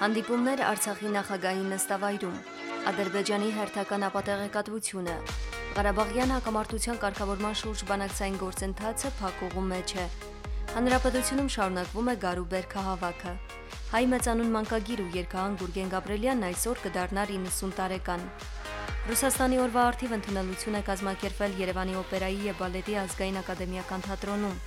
Հանդիպումներ Արցախի նախագահի նստավայրում։ Ադրբեջանի հերթական ապատեղեկատվությունը։ Ղարաբաղյան հակամարտության կարգավորման շուրջ բանակցային գործընթացը փակուղու մեջ է։ Հանրապետությունում շարունակվում է գարու բերքահավաքը։ Հայ մեծանուն մանկագիր ու երգահան Գուրգեն Գաբրելյանն այսօր կդառնար 90 տարեկան։ Ռուսաստանի օրվա արդիվ ընդունելություն է կազմակերպվել Երևանի օպերայի եւ բալետի ազգային ակադեմիական թատրոնում։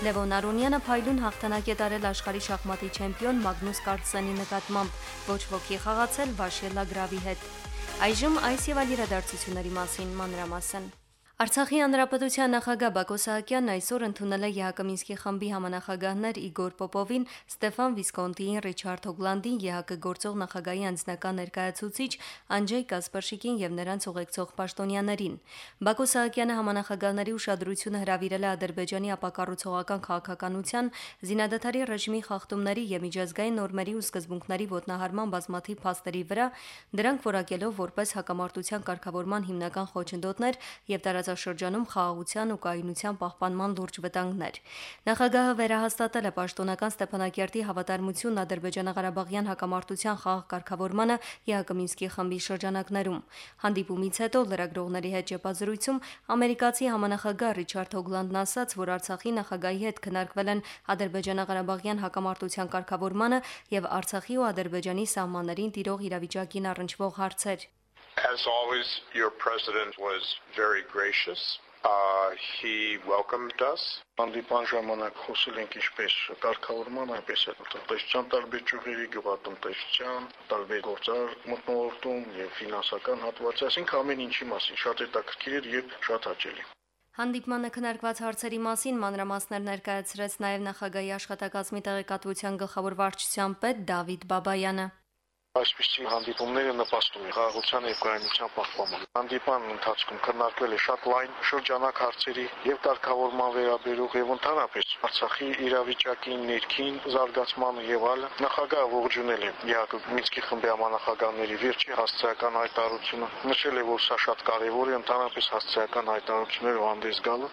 Լևոն Արոնյանը փայլուն հաղթանակ է տարել աշխարհի շախմատի չեմպիոն Մագնուս Կարլսենի նկատմամբ, ոչ ոքի խաղացել Վաշելա Գրավի հետ։ Այժմ այս եւ այլ իրադարձությունների մասին մանրամասն։ Արցախի հանրապետության նախագահ Բակո Սահակյանն այսօր ընդունել է ԵՀԿ Մինսկի խմբի համանախագահներ Իգոր Պոպովին, Ստեփան Վիսկոնտիին, Ռիչարդ Հոգլանդին, ԵՀԿ գործող նախագահի անձնական ներկայացուցիչ Անջեյ Կասպարշիկին եւ նրանց ուղեկցող պաշտոնյաներին։ Բակո Սահակյանը համանախագահների ուշադրությունը հրավիրել է Ադրբեջանի ապակառուցողական քաղաքականության, զինադատարի ռեժիմի խախտումների եւ միջազգային նորմերի ու սկզբունքների ոտնահարման բազմաթիվ փաստերի վրա, դրանք որակելով որպես հակամարտության կարգավորման հիմնական խոչընդոտներ եւ տարած տարածաշրջանում խաղաղության ու կայունության պահպանման լուրջ վտանգներ։ Նախագահը վերահաստատել է պաշտոնական Ստեփանակերտի հավատարմությունն Ադրբեջանա-Ղարաբաղյան հակամարտության խաղաղ կարգավորմանը ԵԱԿ Մինսկի խմբի շրջանակներում։ Հանդիպումից հետո լրագրողների հետ ճեպազրույցում ամերիկացի համանախագահ Ռիչարդ Հոգլանդն ասաց, որ Արցախի նախագահի հետ քննարկվել են Ադրբեջանա-Ղարաբաղյան հակամարտության կարգավորմանը եւ Արցախի ու Ադրբեջանի սահմաններին տիրող իրավիճակին առնչվող հարցեր։ As always, your president was very gracious. Uh, he welcomed us. Հանդիպան ժամանակ խոսել ենք ինչպես կարգավորման, այնպես էլ տնտեսչական տարբեր ճյուղերի, գյուղատնտեսչության, տարբեր գործար մտնոլորտում եւ ֆինանսական հատվածի, այսինքն ամեն ինչի մասին շատ հետաքրքիր էր եւ շատ հաճելի։ Հանդիպմանը քննարկված հարցերի մասին մանրամասներ ներկայացրեց նաև նախագահի աշխատակազմի տեղեկատվության գլխավոր վարչության պետ Դավիթ Բաբայանը։ Այսպիսի հանդիպումները նպաստում են խաղաղության եւ կայունության պահպանմանը։ Հանդիպան ընթացքում քննարկվել է շատ լայն շրջանակ հարցերի եւ կարգավորման վերաբերող եւ ընդհանրապես Արցախի իրավիճակի ներքին զարգացմանը եւ այլը։ Նախագահը ողջունել է ԵԱԿ Մինսկի խմբի համանախագահների վերջի հասցեական հայտարարությունը։ Նշել է, որ սա շատ կարեւոր է ընդհանրապես հասցեական հայտարարություններով հանդես գալը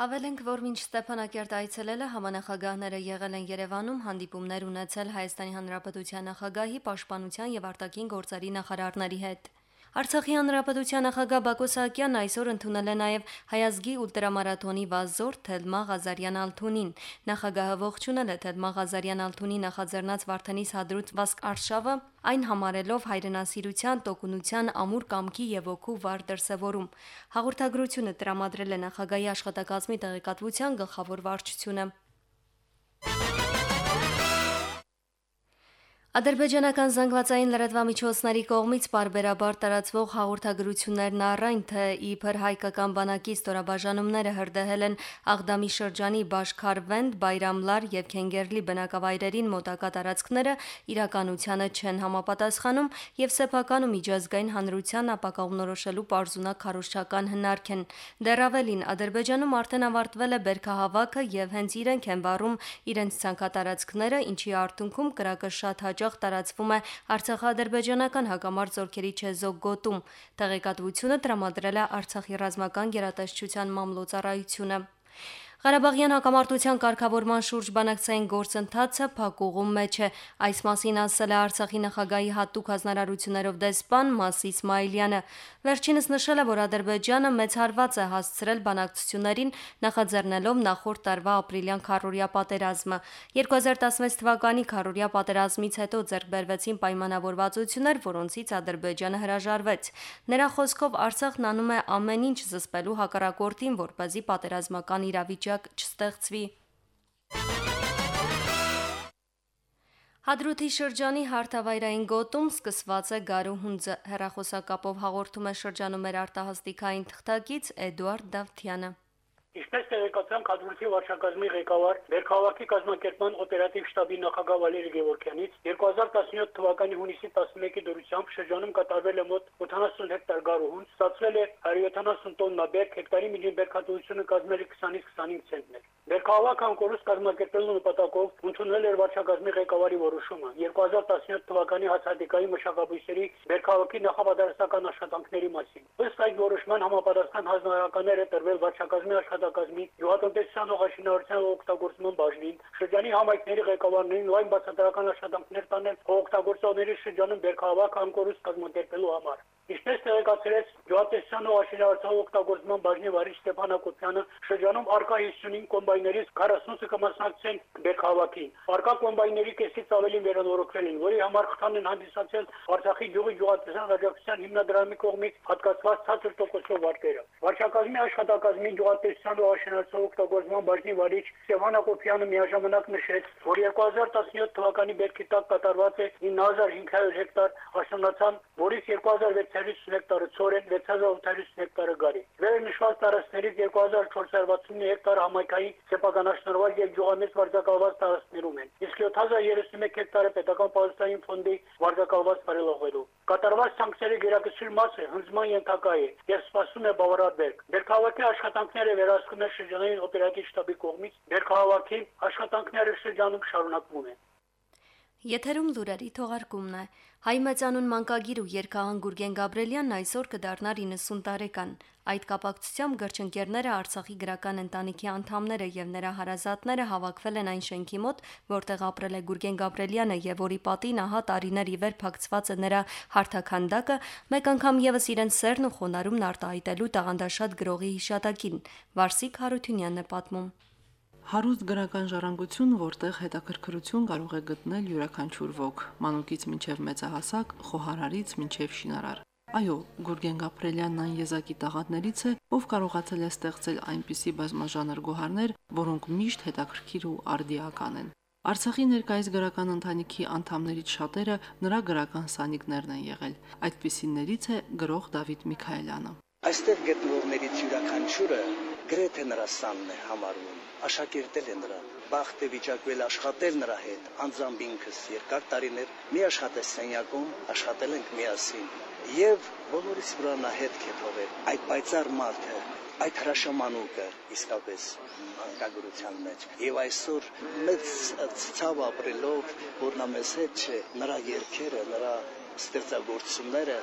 Հավելենք, որ մինչ Ստեփանակերտ այցելելը համանախագահները եղել են Երևանում, հանդիպումներ ունեցել Հայաստանի Հանրապետության նախագահի, պաշտպանության եւ արտաքին գործերի նախարարների հետ։ Արցախի հանրապետության նախագահ Բակո Սահակյանն այսօր ընդունել է նաև հայազգի ուլտրամարաթոնի վազոր Թելմա Ղազարյան Ալթունին։ Նախագահը ողջունել է Թելմա Ղազարյան Ալթունի նախաձեռնած Վարդանիս հադրուց վասկ արշավը, այն համարելով հայրենասիրության, տոկունության, ամուր կամքի եւ ոգու վառ դրսեւորում։ Հաղորդագրությունը տրամադրել է նախագահի աշխատակազմի տեղեկատվության գլխավոր վարչությունը։ Ադրբեջանական զանգվածային լրատվամիջոցների կողմից բարբերաբար տարածվող հաղորդագրություններն առայն թե իբր հայկական բանակի ստորաբաժանումները հրդեհել են Աղդամի շրջանի Բաշքարվենդ, Բայրամլար եւ Քենգերլի բնակավայրերին մոտակա տարածքները իրականությանը չեն համապատասխանում եւ սեփական ու միջազգային հանրության ապակողնորոշելու պարզունակ քարոշչական հնարք են։ Դեռ ավելին Ադրբեջանում արդեն ավարտվել է բերքահավաքը եւ հենց իրենք են վառում իրենց ցանկատարածքները, ինչի արդյունքում կրակը շատ հաճախ տարածվում է Արցախա-ադրբեջանական հակամարտ զորքերի չեզոք գոտում։ Տեղեկատվությունը տրամադրել է Արցախի ռազմական գերատեսչության մամլոյցարայությունը։ Ղարաբաղյան հակամարտության կարգավորման շուրջ բանակցային գործընթացը փակուղում մեջ է։ Այս մասին ասել է Արցախի նախագահի հատուկ հանրարարություններով դեսպան Մասի Իսմայելյանը։ Վերջինս նշել է, որ Ադրբեջանը մեծ հարված է հասցրել բանակցություններին նախաձեռնելով նախորդ տարվա ապրիլյան քարորիա պատերազմը։ 2016 թվականի քարորիա պատերազմից հետո ձեռք բերվեցին պայմանավորվածություններ, որոնցից Ադրբեջանը հրաժարվեց։ Նրա խոսքով Արցախն անում է ամեն ինչ զսպելու հակառակորդին, որ เป զի պատերազմական իրավիճակ իրավիճակ չստեղծվի։ Հադրութի շրջանի հարթավայրային գոտում սկսված է գարուհունձը հերախոսակապով հաղորդում է շրջանում մեր արտահասթիկային թղթակից Էդուարդ Դավթյանը։ Ինչպես տեղեկացան Քադրութի վարչակազմի ղեկավար Վերքավակի կազմակերպման օպերատիվ շտաբի նախագահ Վալերի Գևորքյանից 2017 թվականի հունիսի 11-ի դուրսությամբ շրջանում կատարվել է մոտ 80 հեկտար գարուհուն, ստացվել է 170 տոննա բերք, հեկտարի միջին բերքատվությունը կազմել է 20-ից 25 ցենտներ։ Վերքավակ անկորուս կազմակերպելու նպատակով ընդունել էր վարչակազմի ղեկավարի որոշումը 2017 թվականի հացադիկայի մշակաբույսերի Վերքավակի նախապատրաստական աշխատանքների մասին։ Ըստ այդ որոշման համապատասխան հանրահավաքներ է տրվել վարչակազմի աշխատանքների աշխատակազմի յուղատնտեսության օղաշինարարության օգտագործման բաժնին, շրջանի համայնքների ղեկավարներին լայն բացատրական աշխատանքներ տանել օգտագործողների շրջանում բերքահավաք անկորուս կազմակերպելու համար։ Ինչպես տեղեկացրեց յուղատնտեսության օղաշինարարության օգտագործման բաժնի վարիչ Ստեփան Հակոբյանը, շրջանում արկա 55 կոմբայներից 40-ը կմասնակցեն բերքահավաքին։ Արկա կոմբայների կեսից ավելին վերանորոգվել են, որի համար խթան են հանդիսացել Արցախի յուղի յուղատնտեսության աջակցության հիմնադրամի կողմից հատկացված ցածր տոկոսով վարկերը։ Վարչակազմի աշխատակազմի յուղատնտեսության Հայաստան օղաշնարարության օգտագործման բաժնի վարիչ Ստեփան Հակոբյանը միաժամանակ նշեց, որ 2017 թվականի բերքի տակ կատարված է 9500 հեկտար աշնանացան, որից 2650 հեկտարը ծորեն, 6850 հեկտարը գարի։ Վեր նշված տարածքներից 2469 հեկտար համայնքային սեփականաշնորհված եւ գյուղամեծ վարձակալված տարածքներում են, իսկ 7031 հեկտարը պետական պաշտային ֆոնդի վարձակալված բարելավելու։ Կատարված սանկցիաների գերակշռ մասը հնձման ենթակա է եւ սպասում է բավարար բերք։ Բերքահավաքի աշխատանքները վերահսկում է շրջանային օպերատիվ շտաբի կողմից։ Բերքահավաքի աշխատանքները շրջանում շարունակվում են։ Եթերում լուրերի թողարկումն է։ Հայ մեծանուն մանկագիր ու երգահան Գուրգեն Գաբրելյանն այսօր կդառնար 90 տարեկան։ Այդ կապակցությամբ գրչընկերները Արցախի գրական ընտանիքի անդամները եւ նրա հարազատները հավաքվել են այն շենքի մոտ, որտեղ ապրել է Գուրգեն Գաբրելյանը եւ որի պատին ահա տարիներ ի վեր փակցված է նրա հարթականդակը, մեկ անգամ եւս իրեն սերն ու խոնարհումն արտահայտելու տաղանդաշատ գրողի հիշատակին։ Վարսիկ Հարությունյանն է պատմում հարուստ գրական ժառանգություն, որտեղ հետաքրքրություն կարող է գտնել յուրաքանչյուր ոք, մանուկից մինչև մեծահասակ, խոհարարից մինչև շինարար։ Այո, Գուրգեն Գաբրելյանն այն եզակի տաղատներից է, ով կարողացել է ստեղծել այնպիսի բազմաժանր գոհարներ, որոնք միշտ հետաքրքիր ու արդիական են։ Արցախի ներկայիս գրական ընտանիքի անդամներից շատերը նրա գրական սանիկներն են եղել։ Այդպիսիներից է գրող Դավիթ Միքայելյանը։ Այստեղ գտնվողներից յուրաքանչյուրը գրեթե նրա սանն է համարվում աշակերտել է նրան, բախտ է վիճակվել աշխատել նրա հետ, անձամբ ինքս երկար տարիներ մի աշխատես սենյակում, աշխատել ենք միասին։ Եվ բոլորիս վրա նա հետք է թողել այդ պայծառ մարդը, այդ հրաշամանուկը իսկապես անկագրության մեջ եւ այսօր մեծ ցավ ապրելով որ նա մեզ հետ չէ նրա երկերը նրա ստեղծագործությունները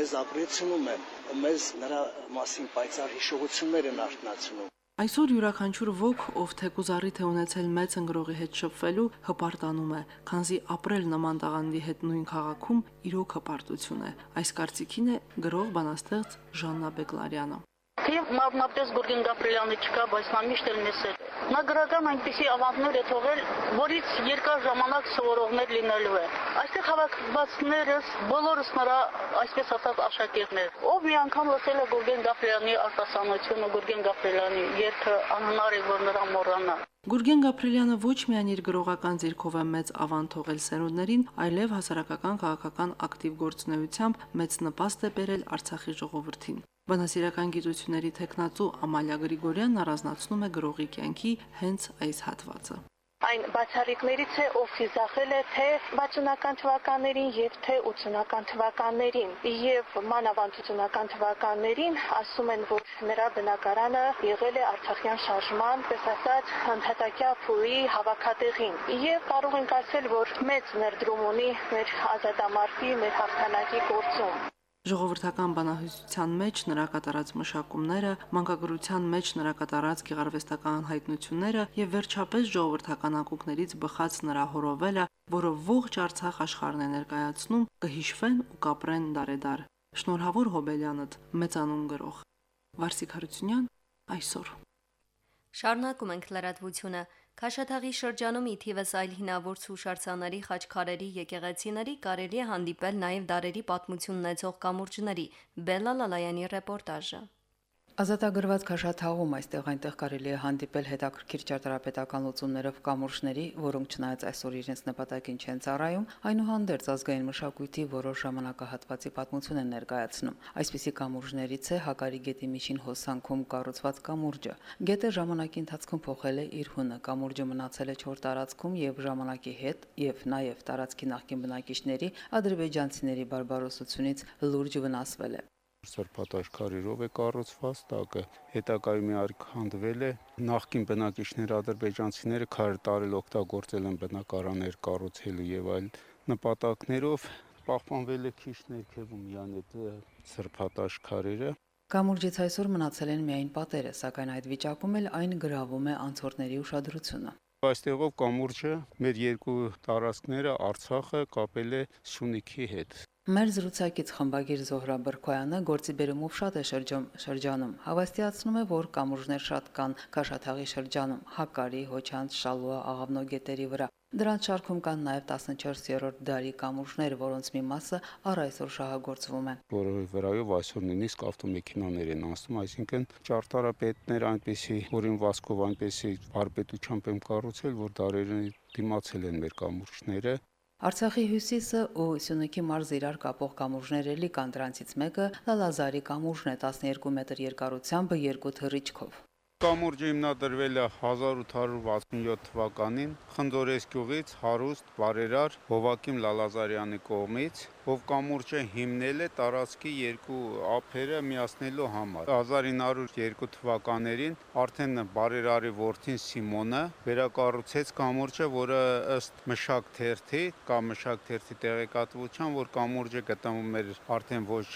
մեզ ապրեցնում են մեզ նրա մասին պայծառ հիշողություններ են արտնացնում Այսօր յուրաքանչյուր ոք, ով թեկուզարի թե ունեցել մեծ ընկրողի հետ շփվելու, հպարտանում է, քանզի ապրել նման տաղանդի հետ նույն քաղաքում իրոք հպարտություն է։ Այս կարծիքին է գրող բանաստեղծ Ժաննա Բեկլարյանը։ Թեև մարմնապես Գուրգեն Գաբրելյանը չկա, բայց նա միշտ էլ մեզ հետ Նա գրական այնպիսի ավանդներ է թողել, որից երկար ժամանակ սովորողներ լինելու է։ Այստեղ հավաքվածներս բոլորս նրա այսպես ասած աշակերտներ։ Ով մի անգամ լսել է Գուրգեն Գաբրելյանի արտասանությունը, Գուրգեն Գաբրելյանի երգը անհնար է որ նրա մոռանա։ Գուրգեն Գաբրելյանը ոչ միայն իր գրողական ձիրքով է մեծ ավան թողել սերունդներին, այլև հասարակական քաղաքական ակտիվ գործունեությամբ մեծ նպաստ է բերել Արցախի ժողովրդին։ Բանասիրական գիտությունների տեխնացու Ամալիա Գրիգորյանն առանձնացնում է գրողի կյանքի հենց այս հատվածը այն բացառիկներից է, ով խիզախել է թե 60-ական թվականներին եւ թե 80-ական թվականներին եւ մանավանդ թվականներին ասում են, որ նրա բնակարանը եղել է Արցախյան շարժման, պես ասած, հնդհատակյա փուլի հավաքատեղին եւ կարող ենք ասել, որ մեծ ներդրում ունի մեր ազատամարտի, մեր հաղթանակի գործում։ Ժողովրդական բանահյուսության մեջ նրա կատարած մշակումները, մանկագրության մեջ նրա կատարած գեղարվեստական հայտնությունները եւ վերջապես ժողովրդական ակուկներից բխած նրա հորովելը, որը ողջ Արցախ աշխարհն է ներկայացնում, կհիշվեն ու կապրեն դարեդար։ Շնորհավոր Հոբելյանդ, մեծանուն գրող։ Վարսիկ Հարությունյան այսօր Շարունակում ենք լրատվությունը։ Քաշաթաղի շրջանում ի թիվս այլ հինավուրց հուշարձանների, խաչքարերի, եկեղեցիների կարելի է հանդիպել նաև դարերի պատմություն ունեցող կամուրջների։ Բելլա Լալայանի ռեպորտաժը։ Ազատագրված քաշաթաղում այստեղ այնտեղ կարելի է հանդիպել հետաքրքիր ճարտարապետական լուծումներով կամուրջների, որոնք չնայած այսօր իրենց նպատակին չեն ծառայում, այնուհանդերձ ազգային մշակույթի որոշ ժամանակահատվածի պատմություն են ներկայացնում։ Այսպիսի կամուրջներից է Հակարի գետի միջին հոսանքում կառուցված կամուրջը։ Գետը ժամանակի ընթացքում փոխել է իր հունը, կամուրջը մնացել է 4 տարածքում եւ ժամանակի հետ եւ նաեւ տարածքի նախկին բնակիչների ադրբեջանցիների բարբարոսությունից լուրջ վնասվել է սրբատաշկարերով է կառուցված տակը հետակայում մի արկ հանդվել է նախկին բնակիչներ ադրբեջանցիները քար տարել օգտագործել են բնակարաններ կառուցելու եւ այլ նպատակներով պահպանվել է քիչ ներքևում յան այդ սրբատաշկարերը Կամուրջից այսօր մնացել են միայն պատերը, սակայն այդ վիճակում էլ այն գրավում է անցորդների ուշադրությունը։ Այստեղով կամուրջը մեր երկու տարածքները Արցախը կապել է Սյունիքի հետ։ Մեր զրուցակից խմբագիր Զոհրա Բրքոյանը գործի բերումով շատ է շրջում շրջանում։ Հավաստիացնում է, որ կամուրջներ շատ կան Քաշաթաղի շրջանում, Հակարի, Հոչանց, Շալուա, Աղավնո գետերի վրա։ Դրանց շարքում կան նաև 14-րդ դարի կամուրջներ, որոնց մի մասը առ այսօր շահագործվում են։ Որովի վրայով այսօր նույնիսկ ավտոմեքենաներ են անցնում, այսինքն ճարտարապետներ այնպեսի օրինվածքով այնպեսի բարպետությամբ են կառուցել, որ դարերին դիմացել են մեր կամուրջները Արցախի հյուսիսը ու Սյունիքի մարզը իրար կապող կամուրջներ էլի կան դրանցից մեկը Լալազարի կամուրջն է 12 մետր երկարությամբ երկու թռիչքով։ Կամուրջը հիմնադրվել է 1867 թվականին Խնձորես գյուղից հարուստ բարերար Հովակիմ Լալազարյանի կողմից, ով կամուրջը հիմնել է տարածքի երկու ափերը միացնելու համար։ 1902 թվականներին արդեն բարերարի որդին Սիմոնը վերակառուցեց կամուրջը, որը ըստ մշակ թերթի կամ մշակ թերթի տեղեկատվության, որ կամուրջը գտնվում էր արդեն ոչ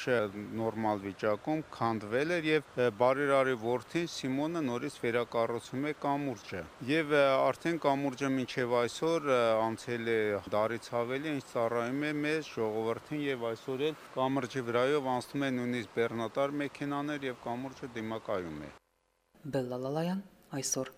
նորմալ վիճակում, քանդվել էր եւ բարերարի որդին Սիմոնը նորից վերակառուցում է կամուրջը։ Եվ արդեն կամուրջը մինչև այսօր անցել է դարից ավելի, ինչ ծառայում է մեզ ժողովրդին եւ այսօր էլ կամուրջի վրայով անցնում է նույնիսկ բեռնատար մեքենաներ եւ կամուրջը դիմակայում է։ Բելլալալայան այսօր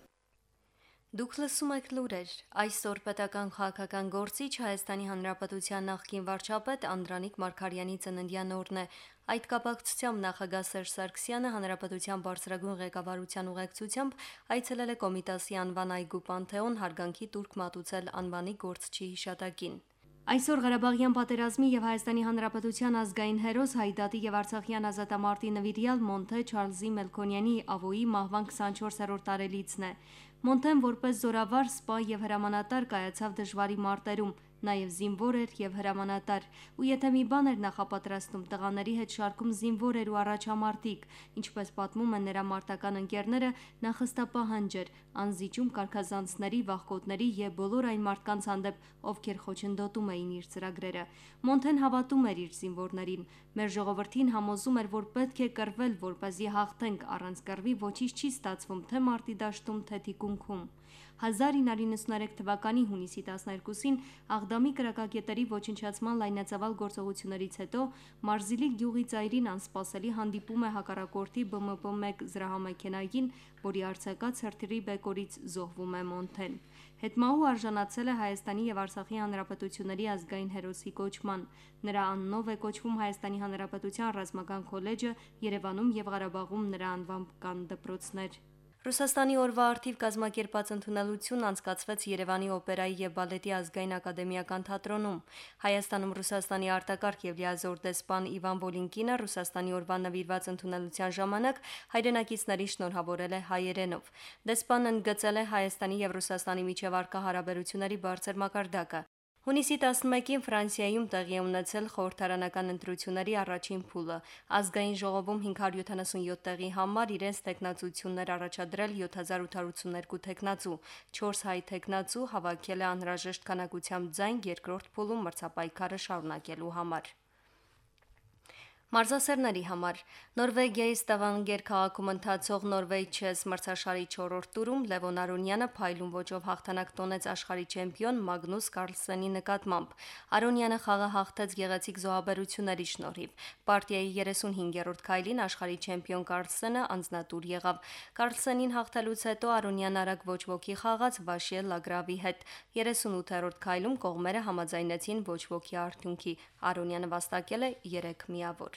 Դուք լսում եք լուրեր։ Այսօր պետական քաղաքական գործիչ Հայաստանի Հանրապետության նախկին վարչապետ Անդրանիկ Մարկարյանի ծննդյան օրն է։ Այդ կապակցությամբ նախագահ Սերժ Սարգսյանը Հանրապետության բարձրագույն ղեկավարության ուղեկցությամբ այցելել է Կոմիտասի անվան այգու Պանթեոն հարգանքի տուրք մատուցել անվանի գործչի հիշատակին։ Այսօր Ղարաբաղյան պատերազմի եւ Հայաստանի Հանրապետության ազգային հերոս Հայդատի եւ Արցախյան ազատամարտի նվիրյալ Մոնթե Չարլզի Մելքոնյանի ավոյի մահվան 24-րդ տարելիցն է։ Մոնտեն որպես զորավար, սպա եւ հրամանատար կայացավ դժվարի մարտերում, նաև զինվոր էր եւ հրամանատար, ու եթե մի բան էր նախապատրաստում տղաների հետ շարքում զինվոր էր ու առաջամարտիկ, ինչպես պատմում են նրա մարտական ընկերները, նա խստապահանջ էր, անզիջում կարկազանցների, վախկոտների եւ բոլոր այն մարդկանց հանդեպ, ովքեր խոչընդոտում էին իր ծրագրերը։ Մոնթեն հավատում էր իր զինվորներին։ Մեր ժողովրդին համոզում էր, որ պետք է կռվել, որպեսզի հաղթենք, առանց կռվի ոչինչ չի ստացվում, թե մարտի դաշտում, թե թիկունքում։ 1993 թվականի հունիսի 12-ին Աղդամի կրակակետերի ոչնչացման լայնածավալ գործողություններից հետո Մարզիլի գյուղի ծայրին անսպասելի հանդիպում է հակառակորդի ԲՄՊ-1 զրահամեքենային, որի արձակած հրթիռի բեկորից զոհվում է Մոնթեն։ Հետմահու արժանացել է Հայաստանի եւ Արցախի հանրապետությունների ազգային հերոսի կոչման։ Նրա անունով է կոչվում Հայաստանի հանրապետության ռազմական քոլեջը Երևանում եւ Ղարաբաղում նրա անվամբ կան դպրոցներ։ Ռուսաստանի օրվա արդիվ կազմակերպած ընդունելություն անցկացվեց Երևանի օպերայի եւ բալետի ազգային ակադեմիական թատրոնում։ Հայաստանում Ռուսաստանի արտակարգ եւ լիազոր դեսպան Իվան Վոլինկինը Ռուսաստանի օրվա նվիրված ընդունելության ժամանակ հայրենակիցներին շնորհավորել է հայերենով։ Դեսպանն ընդգծել է Հայաստանի եւ Ռուսաստանի միջև արկա հարաբերությունների բարձր մակարդակը։ Հունիսի 11-ին Ֆրանսիայում տեղի ունեցել խորհրդարանական ընտրությունների առաջին փուլը։ Ազգային ժողովում 577 տեղի համար իրենց տեխնացություններ առաջադրել 7882 տեխնացու, 4 հայ տեխնացու հավաքել է անհրաժեշտ քանակությամբ ձայն երկրորդ փուլում մրցապայքարը շարունակելու համար։ Մարզասերների համար Նորվեգիայի Ստավանգեր քաղաքում ընթացող Նորվեգ-Չես մրցաշարի 4-րդ տուրում Լևոն Արոնյանը փայլուն ոճով հաղթանակ տոնեց աշխարհի չեմպիոն Մագնուս Կարլսենի նկատմամբ։ Արոնյանը խաղը հաղթեց գեղեցիկ զոհաբերությունների շնորհիվ։ Պարտիայի 35-րդ քայլին աշխարհի չեմպիոն Կարլսենը անձնատուր եղավ։ Կարլսենին հաղթելուց հետո Արոնյան արագ ոչ ոքի խաղաց Վաշիել Լագրավի հետ։ 38-րդ քայլում կողմերը համաձայնեցին ոչ ոքի արդյունքի։ Արոնյանը վաստակել է 3 միավոր։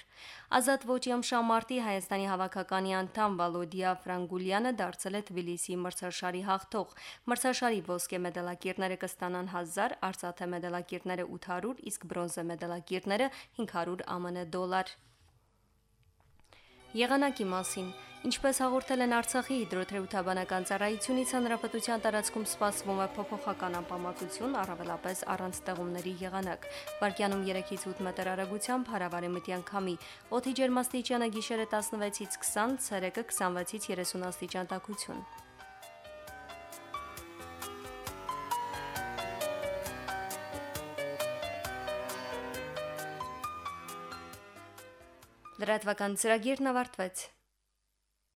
Ազատ ոչի ըմշամարտի Հայաստանի հավաքականի անդամ Վալոդիա Ֆրանգուլյանը դարձել է Թբիլիսի մրցաշարի հաղթող։ Մրցաշարի ոսկե մեդալակիրները կստանան 1000, արծաթե մեդալակիրները 800, իսկ բրոնզե մեդալակիրները 500 ԱՄՆ դոլար։ Եղանակի մասին. Ինչպես հաղորդել են Արցախի հիդրոթերապևտաբանական ծառայությունից, հանրապետության տարածքում սպասվում է փոփոխական անպամատություն, առավելապես առանց ստեղումների եղանակ։ Վարկյանում 3-ից 8 մետր արագությամբ հարավարեմտյան քամի։ Օդի ջերմաստիճանը գիշերը 16-ից 20, ցերեկը 26-ից 30 աստիճան տաքություն։ Լրատվական ծրագիրն ավարտվեց։